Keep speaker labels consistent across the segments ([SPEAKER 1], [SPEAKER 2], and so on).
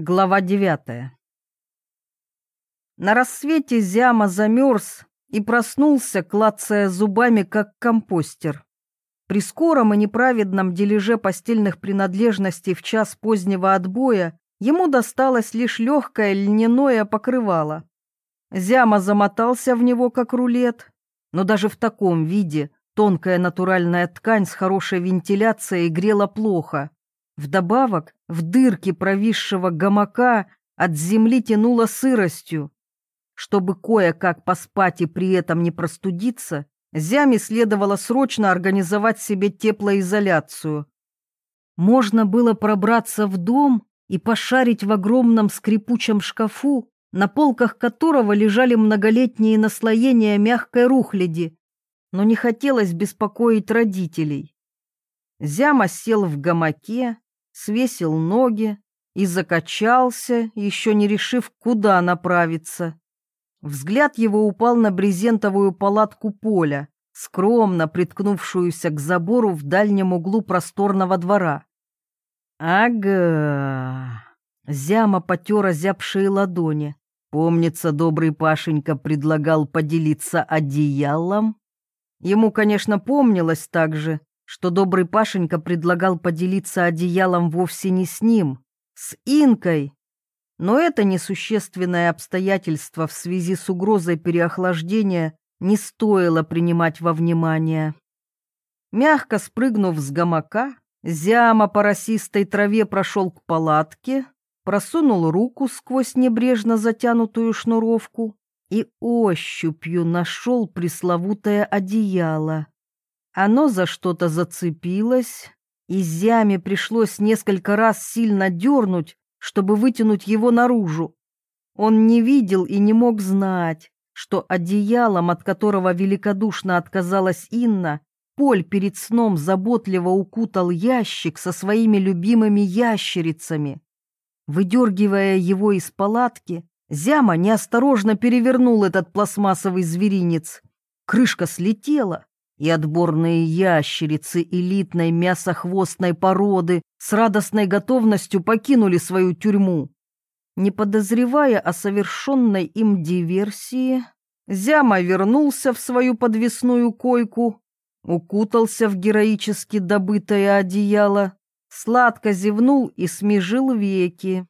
[SPEAKER 1] Глава девятая На рассвете Зяма замерз и проснулся, клацая зубами, как компостер. При скором и неправедном дележе постельных принадлежностей в час позднего отбоя ему досталось лишь легкое льняное покрывало. Зяма замотался в него, как рулет, но даже в таком виде тонкая натуральная ткань с хорошей вентиляцией грела плохо. Вдобавок, в дырке провисшего гамака от земли тянуло сыростью. Чтобы кое-как поспать и при этом не простудиться, Зяме следовало срочно организовать себе теплоизоляцию. Можно было пробраться в дом и пошарить в огромном скрипучем шкафу, на полках которого лежали многолетние наслоения мягкой рухляди, но не хотелось беспокоить родителей. Зяма сел в гамаке, свесил ноги и закачался, еще не решив, куда направиться. Взгляд его упал на брезентовую палатку поля, скромно приткнувшуюся к забору в дальнем углу просторного двора. «Ага!» Зяма потер озябшие ладони. Помнится, добрый Пашенька предлагал поделиться одеялом. Ему, конечно, помнилось также, что добрый Пашенька предлагал поделиться одеялом вовсе не с ним, с Инкой. Но это несущественное обстоятельство в связи с угрозой переохлаждения не стоило принимать во внимание. Мягко спрыгнув с гамака, Зяма по росистой траве прошел к палатке, просунул руку сквозь небрежно затянутую шнуровку и ощупью нашел пресловутое одеяло. Оно за что-то зацепилось, и Зяме пришлось несколько раз сильно дернуть, чтобы вытянуть его наружу. Он не видел и не мог знать, что одеялом, от которого великодушно отказалась Инна, Поль перед сном заботливо укутал ящик со своими любимыми ящерицами. Выдергивая его из палатки, Зяма неосторожно перевернул этот пластмассовый зверинец. Крышка слетела, и отборные ящерицы элитной мясохвостной породы с радостной готовностью покинули свою тюрьму. Не подозревая о совершенной им диверсии, Зяма вернулся в свою подвесную койку, укутался в героически добытое одеяло, сладко зевнул и смежил веки.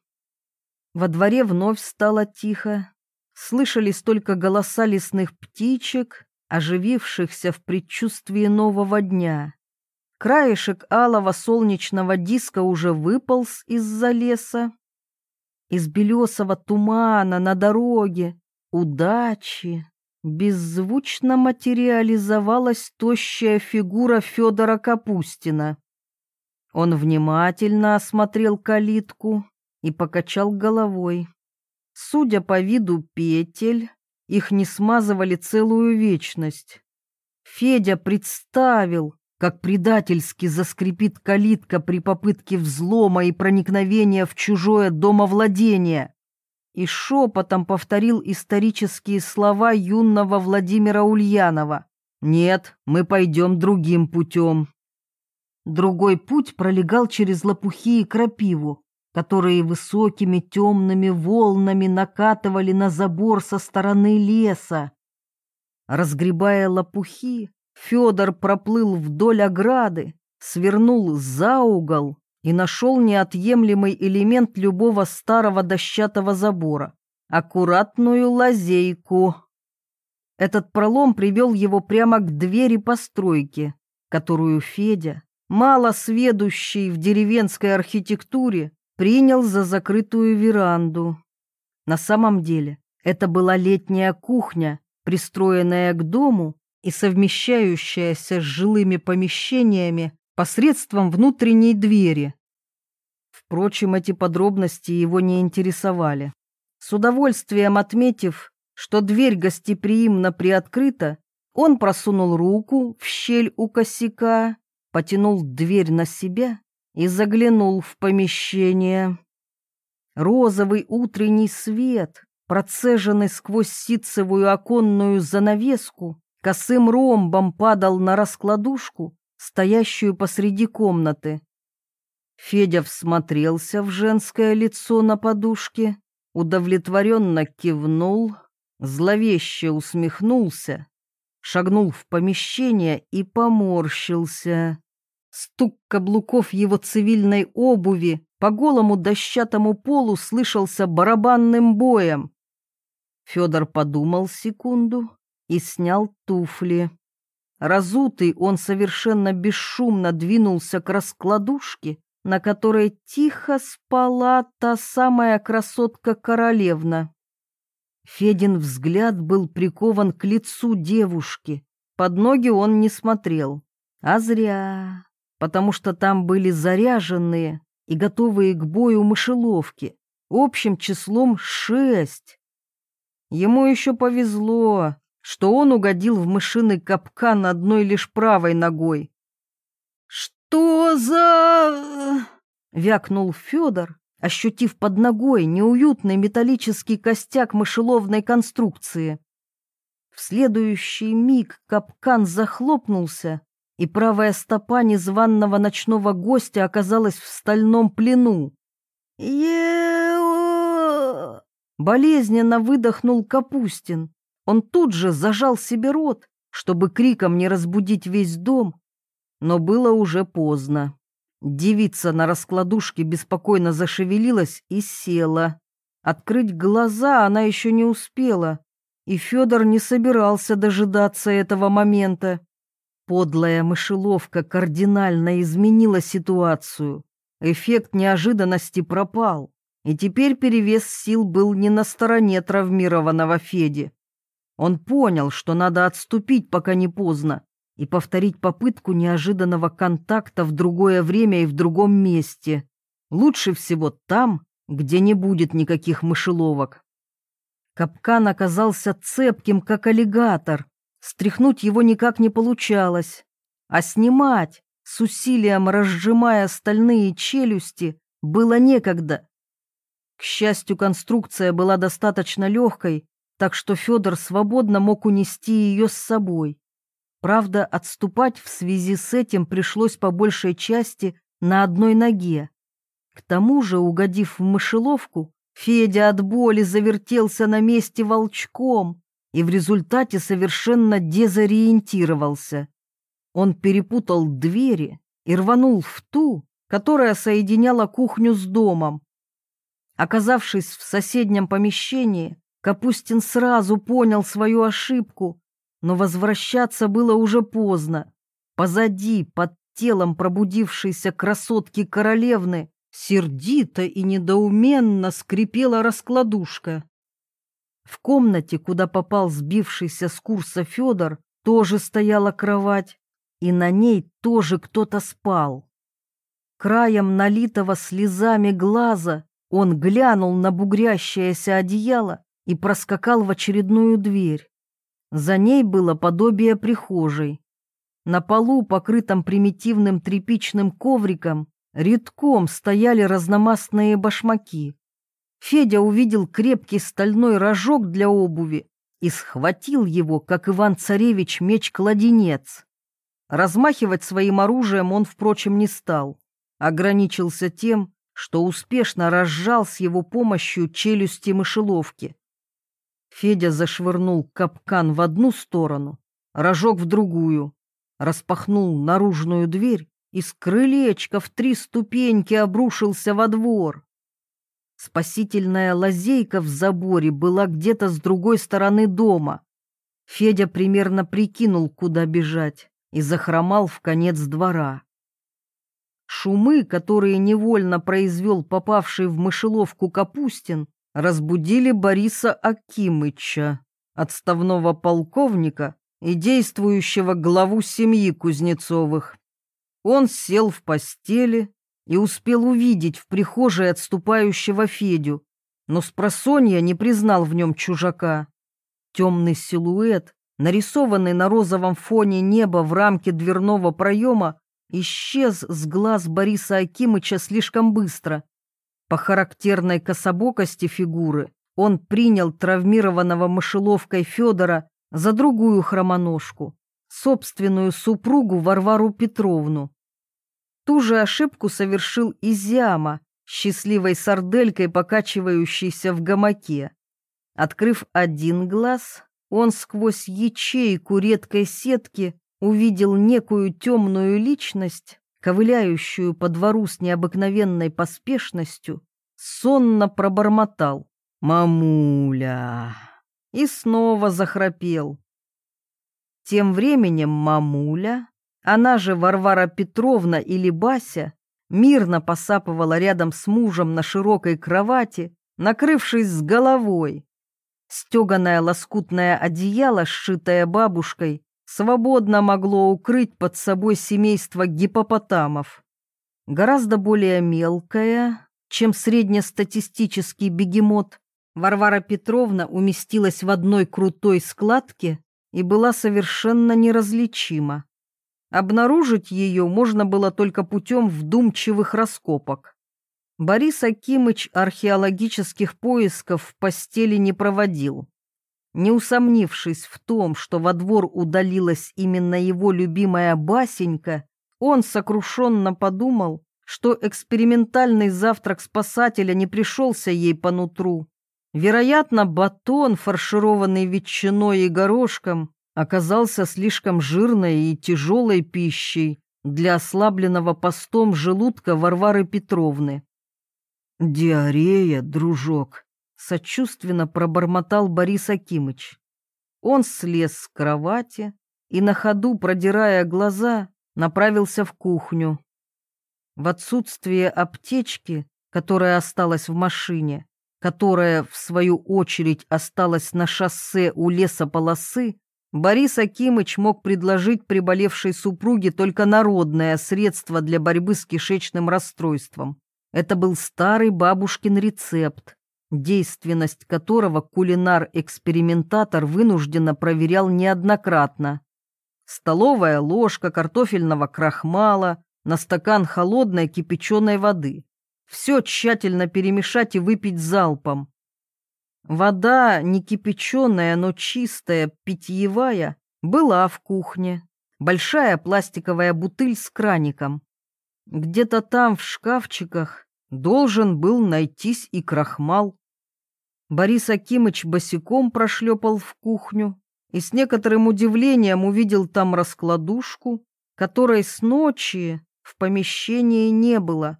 [SPEAKER 1] Во дворе вновь стало тихо, слышались только голоса лесных птичек оживившихся в предчувствии нового дня. Краешек алого солнечного диска уже выполз из-за леса. Из белесого тумана на дороге, удачи, беззвучно материализовалась тощая фигура Федора Капустина. Он внимательно осмотрел калитку и покачал головой. Судя по виду петель, их не смазывали целую вечность. Федя представил, как предательски заскрипит калитка при попытке взлома и проникновения в чужое домовладение, и шепотом повторил исторические слова юного Владимира Ульянова. «Нет, мы пойдем другим путем». Другой путь пролегал через лопухи и крапиву, которые высокими темными волнами накатывали на забор со стороны леса. Разгребая лопухи, Федор проплыл вдоль ограды, свернул за угол и нашел неотъемлемый элемент любого старого дощатого забора — аккуратную лазейку. Этот пролом привел его прямо к двери постройки, которую Федя, мало сведущий в деревенской архитектуре, принял за закрытую веранду. На самом деле это была летняя кухня, пристроенная к дому и совмещающаяся с жилыми помещениями посредством внутренней двери. Впрочем, эти подробности его не интересовали. С удовольствием отметив, что дверь гостеприимно приоткрыта, он просунул руку в щель у косяка, потянул дверь на себя и заглянул в помещение. Розовый утренний свет, процеженный сквозь ситцевую оконную занавеску, косым ромбом падал на раскладушку, стоящую посреди комнаты. Федя всмотрелся в женское лицо на подушке, удовлетворенно кивнул, зловеще усмехнулся, шагнул в помещение и поморщился. Стук каблуков его цивильной обуви по голому дощатому полу слышался барабанным боем. Федор подумал секунду и снял туфли. Разутый он совершенно бесшумно двинулся к раскладушке, на которой тихо спала та самая красотка-королевна. Федин взгляд был прикован к лицу девушки. Под ноги он не смотрел. А зря, потому что там были заряженные и готовые к бою мышеловки, общим числом шесть. Ему еще повезло, что он угодил в мышиный капкан одной лишь правой ногой. «Что за...» — вякнул Федор, ощутив под ногой неуютный металлический костяк мышеловной конструкции. В следующий миг капкан захлопнулся, и правая стопа незваного ночного гостя оказалась в стальном плену. Болезненно выдохнул Капустин. Он тут же зажал себе рот, чтобы криком не разбудить весь дом, но было уже поздно. Девица на раскладушке беспокойно зашевелилась и села. Открыть глаза она еще не успела, и Федор не собирался дожидаться этого момента. Подлая мышеловка кардинально изменила ситуацию. Эффект неожиданности пропал, и теперь перевес сил был не на стороне травмированного Феди. Он понял, что надо отступить, пока не поздно, и повторить попытку неожиданного контакта в другое время и в другом месте. Лучше всего там, где не будет никаких мышеловок. Капкан оказался цепким, как аллигатор. Стряхнуть его никак не получалось. А снимать, с усилием разжимая стальные челюсти, было некогда. К счастью, конструкция была достаточно легкой, так что Федор свободно мог унести ее с собой. Правда, отступать в связи с этим пришлось по большей части на одной ноге. К тому же, угодив в мышеловку, Федя от боли завертелся на месте волчком и в результате совершенно дезориентировался. Он перепутал двери и рванул в ту, которая соединяла кухню с домом. Оказавшись в соседнем помещении, Капустин сразу понял свою ошибку но возвращаться было уже поздно. Позади, под телом пробудившейся красотки королевны, сердито и недоуменно скрипела раскладушка. В комнате, куда попал сбившийся с курса Федор, тоже стояла кровать, и на ней тоже кто-то спал. Краем налитого слезами глаза он глянул на бугрящееся одеяло и проскакал в очередную дверь. За ней было подобие прихожей. На полу, покрытом примитивным тряпичным ковриком, редком стояли разномастные башмаки. Федя увидел крепкий стальной рожок для обуви и схватил его, как Иван-царевич, меч-кладенец. Размахивать своим оружием он, впрочем, не стал. Ограничился тем, что успешно разжал с его помощью челюсти мышеловки. Федя зашвырнул капкан в одну сторону, рожок в другую, распахнул наружную дверь и с крылечка в три ступеньки обрушился во двор. Спасительная лазейка в заборе была где-то с другой стороны дома. Федя примерно прикинул, куда бежать, и захромал в конец двора. Шумы, которые невольно произвел попавший в мышеловку Капустин, разбудили Бориса Акимыча, отставного полковника и действующего главу семьи Кузнецовых. Он сел в постели и успел увидеть в прихожей отступающего Федю, но с просонья не признал в нем чужака. Темный силуэт, нарисованный на розовом фоне неба в рамке дверного проема, исчез с глаз Бориса Акимыча слишком быстро, по характерной кособокости фигуры он принял травмированного мышеловкой Федора за другую хромоножку, собственную супругу Варвару Петровну. Ту же ошибку совершил и Зяма, счастливой сарделькой, покачивающейся в гамаке. Открыв один глаз, он сквозь ячейку редкой сетки увидел некую темную личность, ковыляющую по двору с необыкновенной поспешностью, сонно пробормотал «Мамуля!» и снова захрапел. Тем временем мамуля, она же Варвара Петровна или Бася, мирно посапывала рядом с мужем на широкой кровати, накрывшись с головой. Стеганое лоскутное одеяло, сшитое бабушкой, свободно могло укрыть под собой семейство гипопотамов. Гораздо более мелкое, чем среднестатистический бегемот, Варвара Петровна уместилась в одной крутой складке и была совершенно неразличима. Обнаружить ее можно было только путем вдумчивых раскопок. Борис Акимыч археологических поисков в постели не проводил. Не усомнившись в том, что во двор удалилась именно его любимая Басенька, он сокрушенно подумал, что экспериментальный завтрак спасателя не пришелся ей по нутру. Вероятно, батон, фаршированный ветчиной и горошком, оказался слишком жирной и тяжелой пищей для ослабленного постом желудка Варвары Петровны. «Диарея, дружок», — сочувственно пробормотал Борис Акимыч. Он слез с кровати и на ходу, продирая глаза, направился в кухню. В отсутствие аптечки, которая осталась в машине, которая, в свою очередь, осталась на шоссе у лесополосы, Борис Акимыч мог предложить приболевшей супруге только народное средство для борьбы с кишечным расстройством. Это был старый бабушкин рецепт, действенность которого кулинар-экспериментатор вынужденно проверял неоднократно. Столовая ложка картофельного крахмала на стакан холодной кипяченой воды все тщательно перемешать и выпить залпом. Вода, не кипяченая, но чистая, питьевая, была в кухне. Большая пластиковая бутыль с краником. Где-то там, в шкафчиках, должен был найтись и крахмал. Борис Акимыч босиком прошлепал в кухню и с некоторым удивлением увидел там раскладушку, которой с ночи в помещении не было.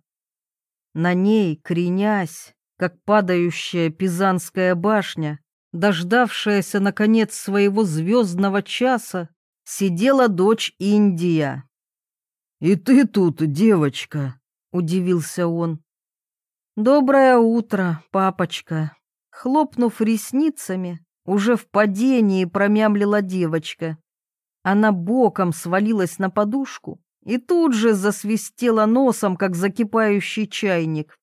[SPEAKER 1] На ней, кренясь, как падающая Пизанская башня, дождавшаяся, наконец, своего звездного часа, сидела дочь Индия. «И ты тут, девочка?» — удивился он. «Доброе утро, папочка!» Хлопнув ресницами, уже в падении промямлила девочка. Она боком свалилась на подушку и тут же засвистела носом, как закипающий чайник.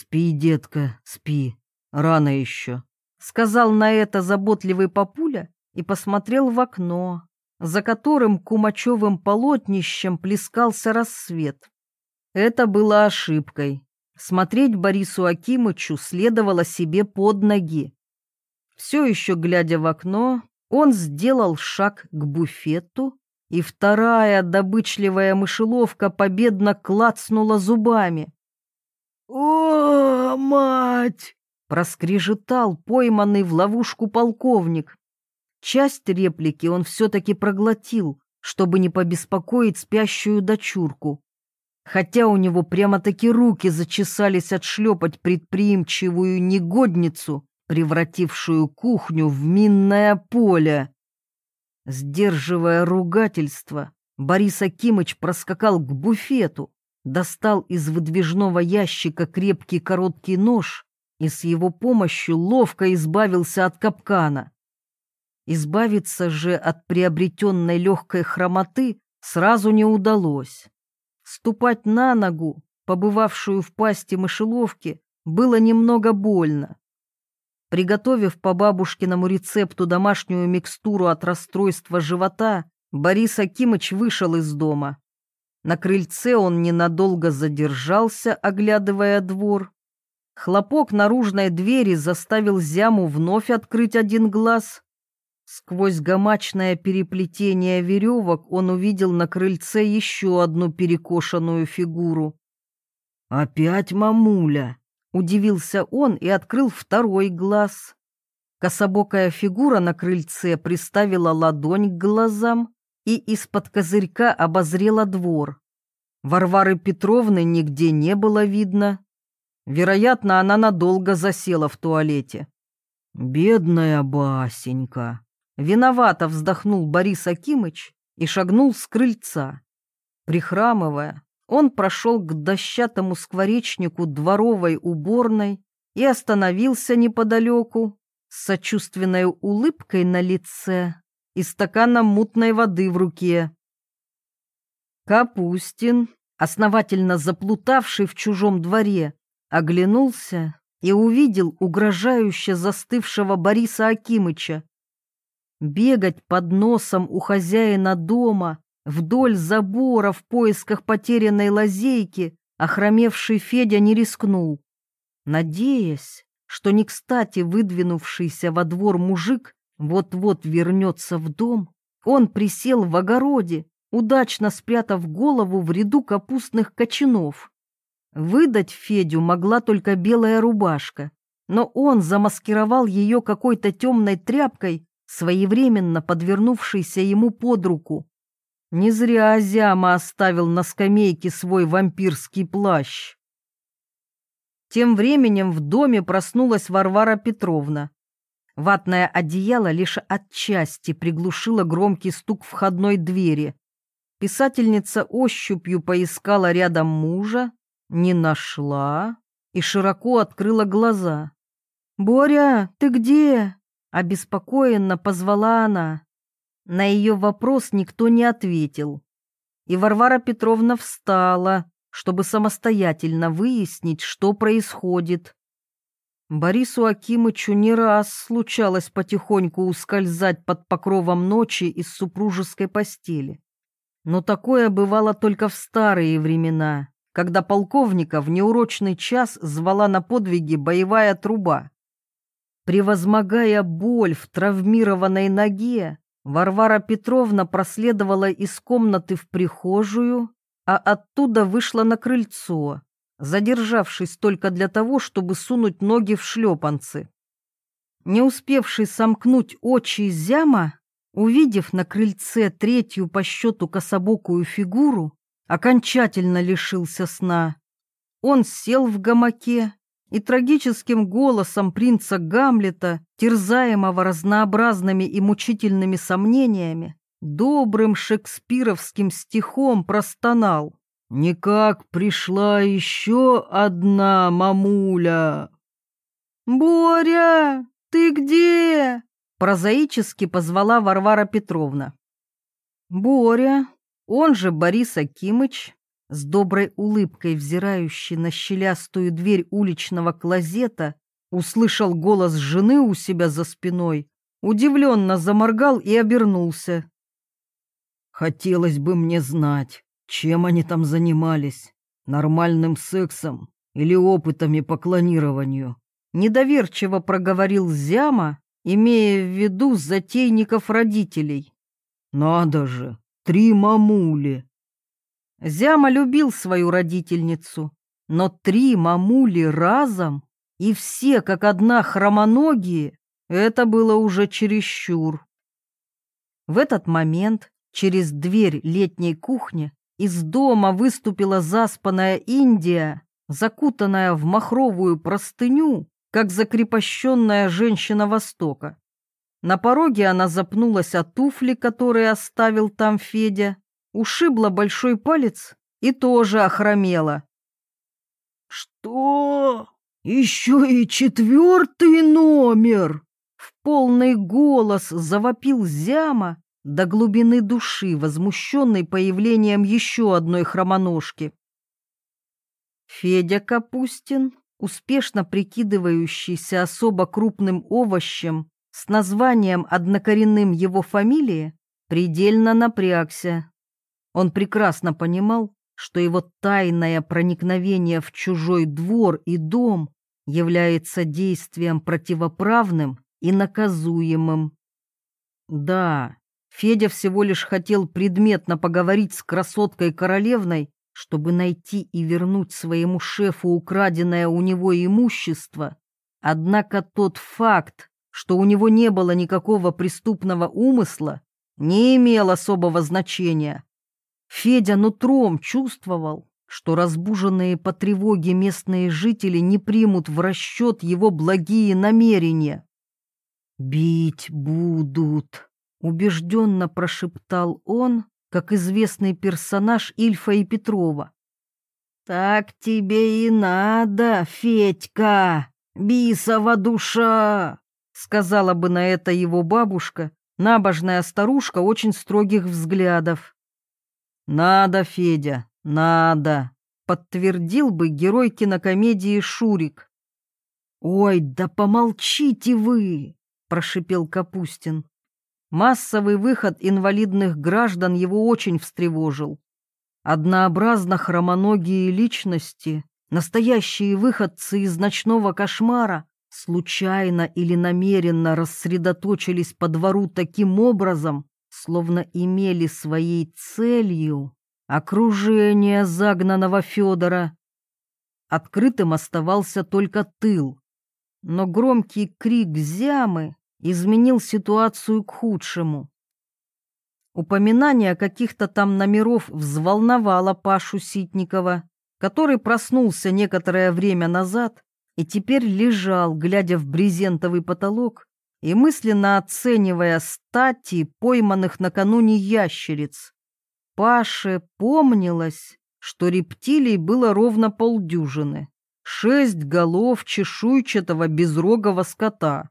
[SPEAKER 1] «Спи, детка, спи, рано еще», — сказал на это заботливый папуля и посмотрел в окно, за которым кумачевым полотнищем плескался рассвет. Это было ошибкой. Смотреть Борису Акимычу следовало себе под ноги. Все еще глядя в окно, он сделал шаг к буфету и вторая добычливая мышеловка победно клацнула зубами. «О, мать!» — проскрежетал пойманный в ловушку полковник. Часть реплики он все-таки проглотил, чтобы не побеспокоить спящую дочурку. Хотя у него прямо-таки руки зачесались отшлепать предприимчивую негодницу, превратившую кухню в минное поле. Сдерживая ругательство, Борис Акимыч проскакал к буфету, достал из выдвижного ящика крепкий короткий нож и с его помощью ловко избавился от капкана. Избавиться же от приобретенной легкой хромоты сразу не удалось. Ступать на ногу, побывавшую в пасти мышеловки, было немного больно. Приготовив по бабушкиному рецепту домашнюю микстуру от расстройства живота, Борис Акимыч вышел из дома. На крыльце он ненадолго задержался, оглядывая двор. Хлопок наружной двери заставил Зяму вновь открыть один глаз. Сквозь гамачное переплетение веревок он увидел на крыльце еще одну перекошенную фигуру. «Опять мамуля!» — удивился он и открыл второй глаз. Кособокая фигура на крыльце приставила ладонь к глазам и из-под козырька обозрела двор. Варвары Петровны нигде не было видно. Вероятно, она надолго засела в туалете. «Бедная Басенька!» Виновато вздохнул Борис Акимыч и шагнул с крыльца. Прихрамывая, он прошел к дощатому скворечнику дворовой уборной и остановился неподалеку с сочувственной улыбкой на лице и стаканом мутной воды в руке. Капустин, основательно заплутавший в чужом дворе, оглянулся и увидел угрожающе застывшего Бориса Акимыча. Бегать под носом у хозяина дома, вдоль забора в поисках потерянной лазейки, охромевший Федя не рискнул. Надеясь, что не кстати выдвинувшийся во двор мужик вот-вот вернется в дом, он присел в огороде, удачно спрятав голову в ряду капустных кочанов. Выдать Федю могла только белая рубашка, но он замаскировал ее какой-то темной тряпкой своевременно подвернувшийся ему под руку. Не зря Азяма оставил на скамейке свой вампирский плащ. Тем временем в доме проснулась Варвара Петровна. Ватное одеяло лишь отчасти приглушило громкий стук входной двери. Писательница ощупью поискала рядом мужа, не нашла и широко открыла глаза. «Боря, ты где?» Обеспокоенно позвала она. На ее вопрос никто не ответил. И Варвара Петровна встала, чтобы самостоятельно выяснить, что происходит. Борису Акимычу не раз случалось потихоньку ускользать под покровом ночи из супружеской постели. Но такое бывало только в старые времена, когда полковника в неурочный час звала на подвиги боевая труба. Превозмогая боль в травмированной ноге, Варвара Петровна проследовала из комнаты в прихожую, а оттуда вышла на крыльцо, задержавшись только для того, чтобы сунуть ноги в шлепанцы. Не успевший сомкнуть очи зяма, увидев на крыльце третью по счету кособокую фигуру, окончательно лишился сна. Он сел в гамаке и трагическим голосом принца Гамлета, терзаемого разнообразными и мучительными сомнениями, добрым шекспировским стихом простонал. «Никак пришла еще одна мамуля!» «Боря, ты где?» прозаически позвала Варвара Петровна. Боря, он же Борис Акимыч, с доброй улыбкой взирающий на щелястую дверь уличного клозета, услышал голос жены у себя за спиной, удивленно заморгал и обернулся. «Хотелось бы мне знать, чем они там занимались, нормальным сексом или опытами по клонированию?» Недоверчиво проговорил Зяма, имея в виду затейников родителей. «Надо же, три мамули!» Зяма любил свою родительницу, но три мамули разом и все как одна хромоногие — это было уже чересчур. В этот момент через дверь летней кухни из дома выступила заспанная Индия, закутанная в махровую простыню, как закрепощенная женщина Востока. На пороге она запнулась о туфли, которые оставил там Федя, ушибла большой палец и тоже охромела. «Что? Еще и четвертый номер!» В полный голос завопил Зяма до глубины души, возмущенный появлением еще одной хромоножки. Федя Капустин, успешно прикидывающийся особо крупным овощем с названием однокоренным его фамилии, предельно напрягся. Он прекрасно понимал, что его тайное проникновение в чужой двор и дом является действием противоправным и наказуемым. Да, Федя всего лишь хотел предметно поговорить с красоткой-королевной, чтобы найти и вернуть своему шефу украденное у него имущество. Однако тот факт, что у него не было никакого преступного умысла, не имел особого значения. Федя нутром чувствовал, что разбуженные по тревоге местные жители не примут в расчет его благие намерения. «Бить будут», — убежденно прошептал он, как известный персонаж Ильфа и Петрова. «Так тебе и надо, Федька, бисова душа!» сказала бы на это его бабушка, набожная старушка очень строгих взглядов. «Надо, Федя, надо», — подтвердил бы герой кинокомедии Шурик. «Ой, да помолчите вы!» — прошипел Капустин. Массовый выход инвалидных граждан его очень встревожил. Однообразно хромоногие личности, настоящие выходцы из ночного кошмара, случайно или намеренно рассредоточились по двору таким образом, словно имели своей целью окружение загнанного Федора. Открытым оставался только тыл, но громкий крик зямы изменил ситуацию к худшему. Упоминание каких-то там номеров взволновало Пашу Ситникова, который проснулся некоторое время назад и теперь лежал, глядя в брезентовый потолок и мысленно оценивая стати пойманных накануне ящериц. Паше помнилось, что рептилий было ровно полдюжины, шесть голов чешуйчатого безрогого скота.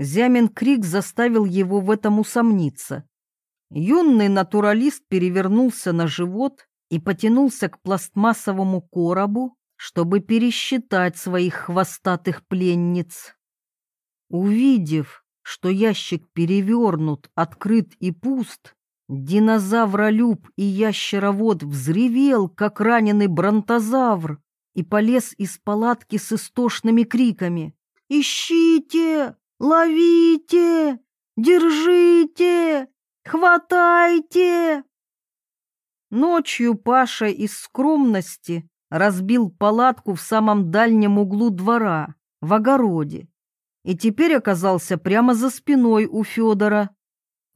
[SPEAKER 1] Зямин крик заставил его в этом усомниться. Юный натуралист перевернулся на живот и потянулся к пластмассовому коробу, чтобы пересчитать своих хвостатых пленниц. Увидев, что ящик перевернут, открыт и пуст, динозавролюб и ящеровод взревел, как раненый бронтозавр, и полез из палатки с истошными криками. «Ищите! Ловите! Держите! Хватайте!» Ночью Паша из скромности разбил палатку в самом дальнем углу двора, в огороде, и теперь оказался прямо за спиной у Федора.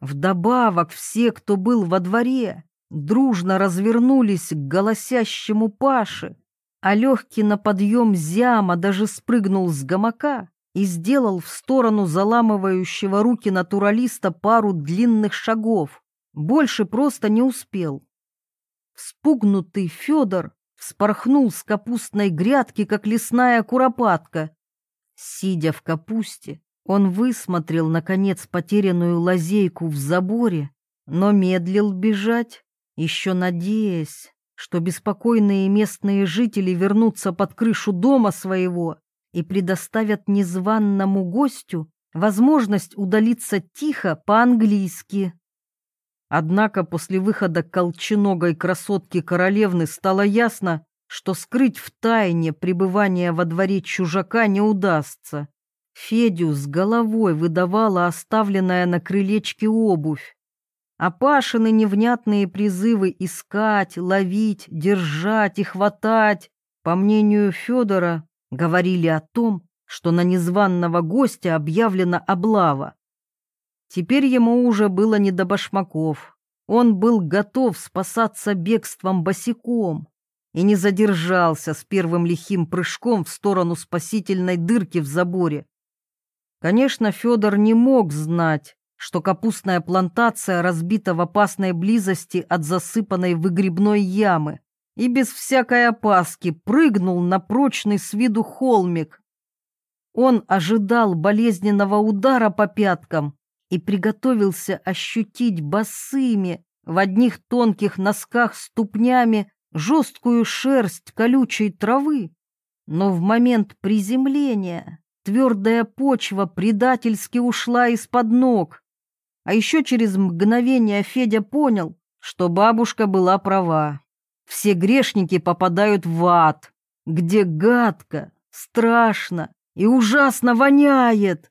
[SPEAKER 1] Вдобавок все, кто был во дворе, дружно развернулись к голосящему Паше, а легкий на подъем зяма даже спрыгнул с гамака и сделал в сторону заламывающего руки натуралиста пару длинных шагов. Больше просто не успел. Вспугнутый Федор вспорхнул с капустной грядки, как лесная куропатка, Сидя в капусте, он высмотрел, наконец, потерянную лазейку в заборе, но медлил бежать, еще надеясь, что беспокойные местные жители вернутся под крышу дома своего и предоставят незваному гостю возможность удалиться тихо по-английски. Однако после выхода колченогой красотки королевны стало ясно, что скрыть в тайне пребывание во дворе чужака не удастся. Федю с головой выдавала оставленная на крылечке обувь. А Пашины невнятные призывы искать, ловить, держать и хватать, по мнению Федора, говорили о том, что на незваного гостя объявлена облава. Теперь ему уже было не до башмаков. Он был готов спасаться бегством босиком и не задержался с первым лихим прыжком в сторону спасительной дырки в заборе. Конечно, Федор не мог знать, что капустная плантация разбита в опасной близости от засыпанной выгребной ямы и без всякой опаски прыгнул на прочный с виду холмик. Он ожидал болезненного удара по пяткам и приготовился ощутить босыми в одних тонких носках ступнями жесткую шерсть колючей травы, но в момент приземления твердая почва предательски ушла из-под ног. А еще через мгновение Федя понял, что бабушка была права. Все грешники попадают в ад, где гадко, страшно и ужасно воняет.